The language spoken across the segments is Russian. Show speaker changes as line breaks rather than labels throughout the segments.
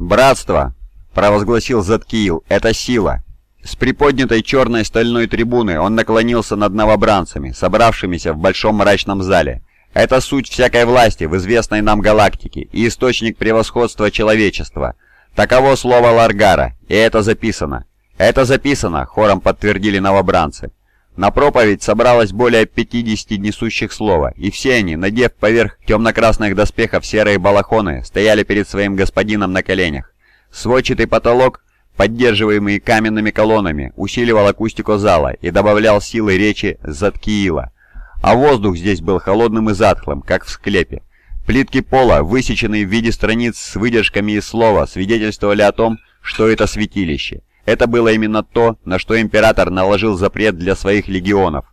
«Братство!» — провозгласил Заткиил. «Это сила!» С приподнятой черной стальной трибуны он наклонился над новобранцами, собравшимися в большом мрачном зале. «Это суть всякой власти в известной нам галактике и источник превосходства человечества. Таково слово Ларгара, и это записано». «Это записано», — хором подтвердили новобранцы. На проповедь собралось более 50 несущих слова, и все они, надев поверх темно-красных доспехов серые балахоны, стояли перед своим господином на коленях. Сводчатый потолок, поддерживаемый каменными колоннами, усиливал акустику зала и добавлял силы речи Заткиила. А воздух здесь был холодным и затхлым, как в склепе. Плитки пола, высеченные в виде страниц с выдержками из слова, свидетельствовали о том, что это святилище. Это было именно то, на что император наложил запрет для своих легионов.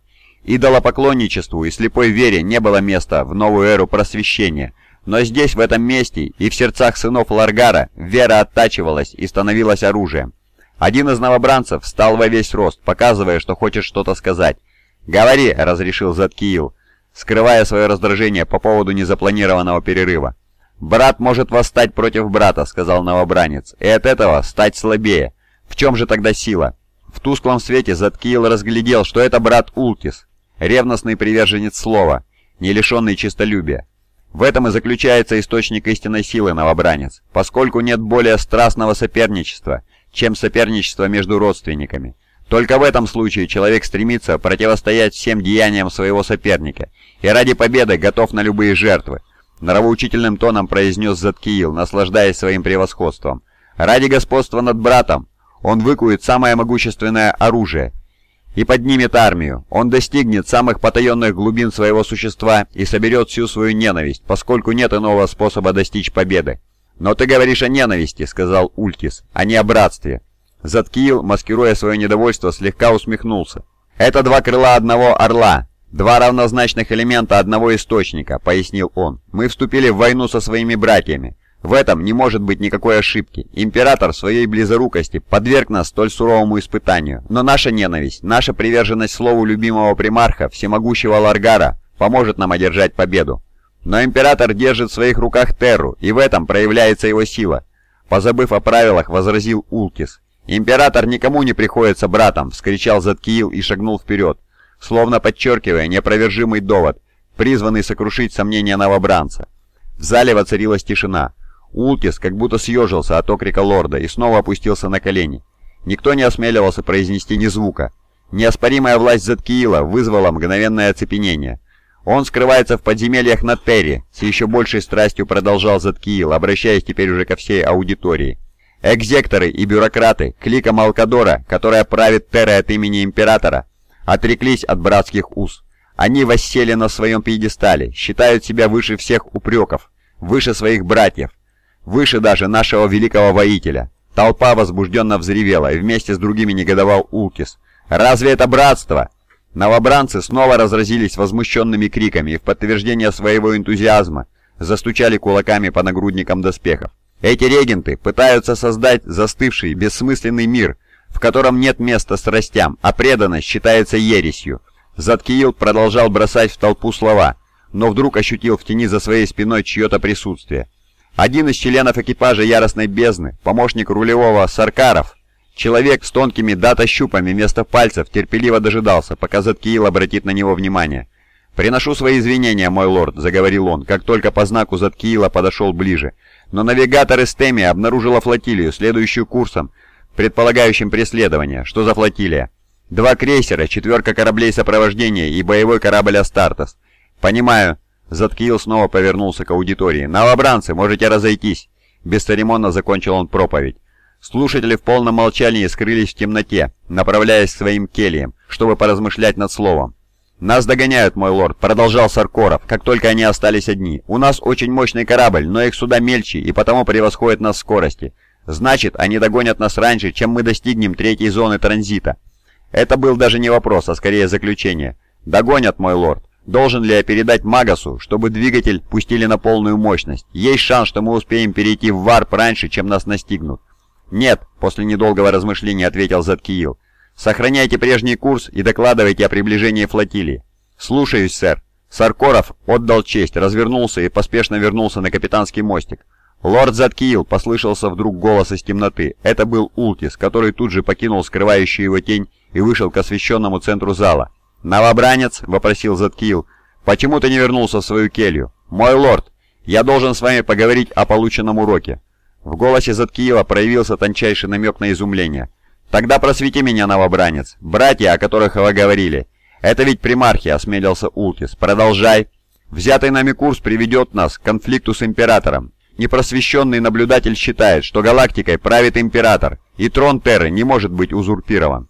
Идолопоклонничеству и слепой вере не было места в новую эру просвещения, но здесь, в этом месте и в сердцах сынов Ларгара, вера оттачивалась и становилась оружием. Один из новобранцев встал во весь рост, показывая, что хочет что-то сказать. «Говори», — разрешил Заткиил, скрывая свое раздражение по поводу незапланированного перерыва. «Брат может восстать против брата», — сказал новобранец, — «и от этого стать слабее. В чем же тогда сила? В тусклом свете Заткиил разглядел, что это брат Ултис, ревностный приверженец слова, не лишенный честолюбия. В этом и заключается источник истинной силы, новобранец, поскольку нет более страстного соперничества, чем соперничество между родственниками. Только в этом случае человек стремится противостоять всем деяниям своего соперника и ради победы готов на любые жертвы. Нравоучительным тоном произнес Заткиил, наслаждаясь своим превосходством. «Ради господства над братом он выкует самое могущественное оружие и поднимет армию. Он достигнет самых потаенных глубин своего существа и соберет всю свою ненависть, поскольку нет иного способа достичь победы. «Но ты говоришь о ненависти», — сказал Ультис, — «а не о братстве». Заткиил, маскируя свое недовольство, слегка усмехнулся. «Это два крыла одного орла, два равнозначных элемента одного источника», — пояснил он. «Мы вступили в войну со своими братьями. В этом не может быть никакой ошибки. Император своей близорукости подверг нас столь суровому испытанию. Но наша ненависть, наша приверженность слову любимого примарха, всемогущего Ларгара, поможет нам одержать победу. Но император держит в своих руках Терру, и в этом проявляется его сила. Позабыв о правилах, возразил Улкис. «Император никому не приходится братом!» — вскричал Заткиил и шагнул вперед, словно подчеркивая неопровержимый довод, призванный сокрушить сомнения новобранца. В зале воцарилась тишина. Улкис как будто съежился от окрика лорда и снова опустился на колени. Никто не осмеливался произнести ни звука. Неоспоримая власть Заткиила вызвала мгновенное оцепенение. «Он скрывается в подземельях на Терри», — с еще большей страстью продолжал Заткиил, обращаясь теперь уже ко всей аудитории. «Экзекторы и бюрократы, клика Малкадора, которая правит Террой от имени Императора, отреклись от братских уз. Они воссели на своем пьедестале, считают себя выше всех упреков, выше своих братьев, Выше даже нашего великого воителя. Толпа возбужденно взревела, и вместе с другими негодовал Улкис. «Разве это братство?» Новобранцы снова разразились возмущенными криками и в подтверждение своего энтузиазма застучали кулаками по нагрудникам доспехов. Эти регенты пытаются создать застывший, бессмысленный мир, в котором нет места страстям, а преданность считается ересью. Заткиил продолжал бросать в толпу слова, но вдруг ощутил в тени за своей спиной чье-то присутствие. Один из членов экипажа Яростной Бездны, помощник рулевого Саркаров, человек с тонкими дата-щупами вместо пальцев, терпеливо дожидался, пока Заткиил обратит на него внимание. «Приношу свои извинения, мой лорд», — заговорил он, как только по знаку Заткиила подошел ближе. «Но навигатор Эстеми обнаружила флотилию, следующую курсом, предполагающим преследование. Что за флотилия?» «Два крейсера, четверка кораблей сопровождения и боевой корабль Астартес». «Понимаю». Заткиил снова повернулся к аудитории. «Новобранцы, можете разойтись!» Бесцеремонно закончил он проповедь. Слушатели в полном молчании скрылись в темноте, направляясь к своим кельям, чтобы поразмышлять над словом. «Нас догоняют, мой лорд», — продолжал Саркоров, как только они остались одни. «У нас очень мощный корабль, но их суда мельче и потому превосходят нас в скорости. Значит, они догонят нас раньше, чем мы достигнем третьей зоны транзита». Это был даже не вопрос, а скорее заключение. «Догонят, мой лорд. Должен ли я передать Магасу, чтобы двигатель пустили на полную мощность? Есть шанс, что мы успеем перейти в варп раньше, чем нас настигнут. «Нет», — после недолгого размышления ответил Заткиил. «Сохраняйте прежний курс и докладывайте о приближении флотилии». «Слушаюсь, сэр». Саркоров отдал честь, развернулся и поспешно вернулся на капитанский мостик. «Лорд Заткиил!» — послышался вдруг голос из темноты. Это был Ултис, который тут же покинул скрывающую его тень и вышел к освещенному центру зала. «Новобранец?» — вопросил Заткиил. «Почему ты не вернулся в свою келью?» «Мой лорд, я должен с вами поговорить о полученном уроке». В голосе Заткиила проявился тончайший намек на изумление. «Тогда просвети меня, новобранец. Братья, о которых вы говорили. Это ведь примархия», — осмелился Ултис. «Продолжай». «Взятый нами курс приведет нас к конфликту с Императором. Непросвещенный наблюдатель считает, что галактикой правит Император, и трон Терры не может быть узурпирован.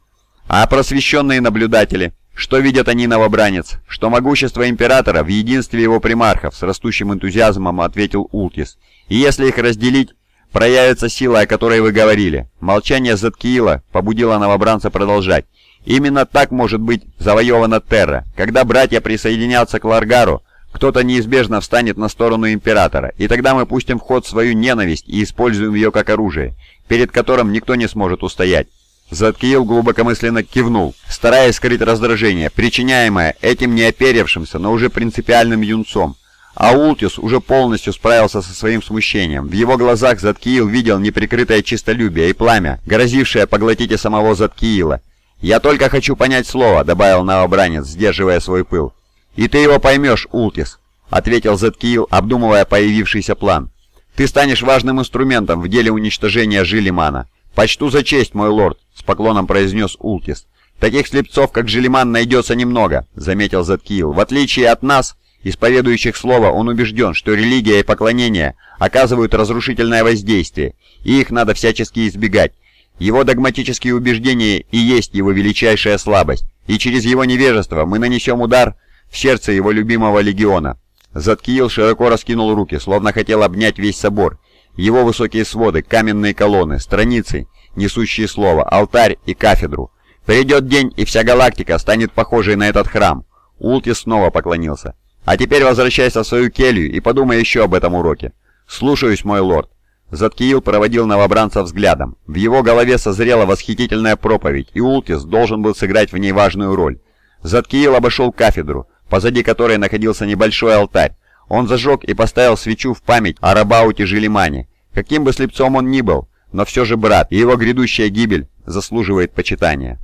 А просвещенные наблюдатели, что видят они новобранец? Что могущество Императора в единстве его примархов, с растущим энтузиазмом ответил Ултис. И если их разделить, проявится сила, о которой вы говорили. Молчание Заткиила побудило новобранца продолжать. Именно так может быть завоевана Терра. Когда братья присоединятся к Ларгару, кто-то неизбежно встанет на сторону Императора, и тогда мы пустим в ход свою ненависть и используем ее как оружие, перед которым никто не сможет устоять. Заткиил глубокомысленно кивнул, стараясь скрыть раздражение, причиняемое этим неоперевшимся, но уже принципиальным юнцом. А Ултис уже полностью справился со своим смущением. В его глазах Заткиил видел неприкрытое чистолюбие и пламя, грозившее поглотить и самого Заткиила. «Я только хочу понять слово», — добавил новобранец, сдерживая свой пыл. «И ты его поймешь, Ултис», — ответил Заткиил, обдумывая появившийся план. «Ты станешь важным инструментом в деле уничтожения Жилимана. Почту за честь, мой лорд», — с поклоном произнес Ултис. «Таких слепцов, как Жилиман, найдется немного», — заметил Заткиил. «В отличие от нас, исповедующих слово, он убежден, что религия и поклонение оказывают разрушительное воздействие, и их надо всячески избегать. Его догматические убеждения и есть его величайшая слабость, и через его невежество мы нанесем удар в сердце его любимого легиона. Заткиил широко раскинул руки, словно хотел обнять весь собор. Его высокие своды, каменные колонны, страницы, несущие слово, алтарь и кафедру. Придет день, и вся галактика станет похожей на этот храм. Ултис снова поклонился. А теперь возвращайся в свою келью и подумай еще об этом уроке. Слушаюсь, мой лорд. Заткиил проводил новобранца взглядом. В его голове созрела восхитительная проповедь, и Ултис должен был сыграть в ней важную роль. Заткиил обошел кафедру, позади которой находился небольшой алтарь. Он зажег и поставил свечу в память о Рабауте Жилимане. Каким бы слепцом он ни был, но все же брат, и его грядущая гибель заслуживает почитания.